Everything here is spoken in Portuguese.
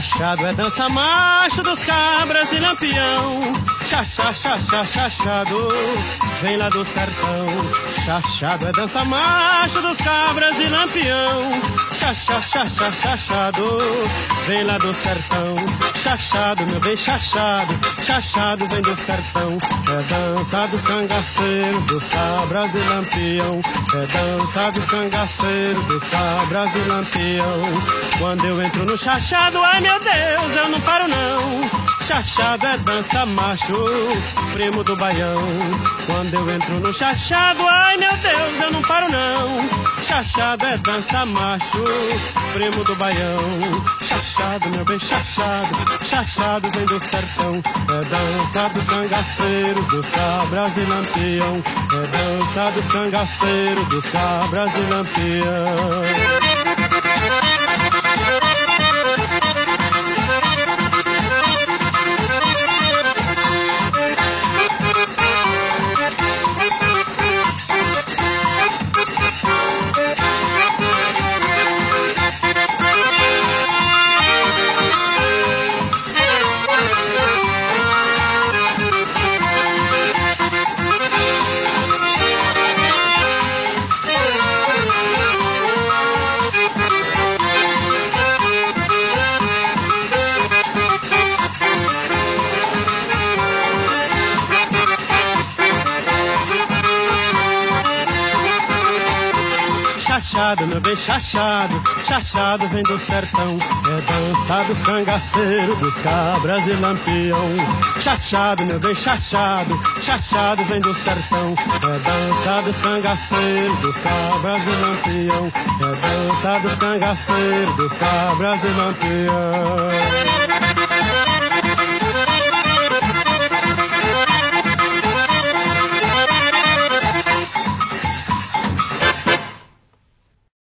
Chachado é dança macho dos cabras e lampião. Chachá, chachá, chachado, vem lá do sertão. Chachado é dança macho dos cabras e lampião. Chachá, chachá, chachado, vem lá do sertão. Chachado, meu bem chachado, chachado vem do sertão. É dança dos cangaceiros, dos cabras e lampião. É dança dos cangaceiros, dos cabras e lampião. Quando eu entro no chachado, ai meu Deus, eu não paro não. Chachado é dança macho, primo do baião. Quando eu entro no chachado, ai meu Deus, eu não paro não. Chachado é dança macho, primo do baião. Chachado, meu bem chachado, chachado vem do sertão. É dança dos cangaceiros, dos cabras e lampião. É dança dos cangaceiros, dos cabras e lampião. Chachado, meu bem chachado, chachado vem do sertão. É dança dos cangaceiros, dos cabras e lampião. Chachado, meu bem chachado, chachado vem do sertão. É dança dos cangaceiros, dos cabras e lampião. É dança dos cangaceiros, dos cabras e lampião.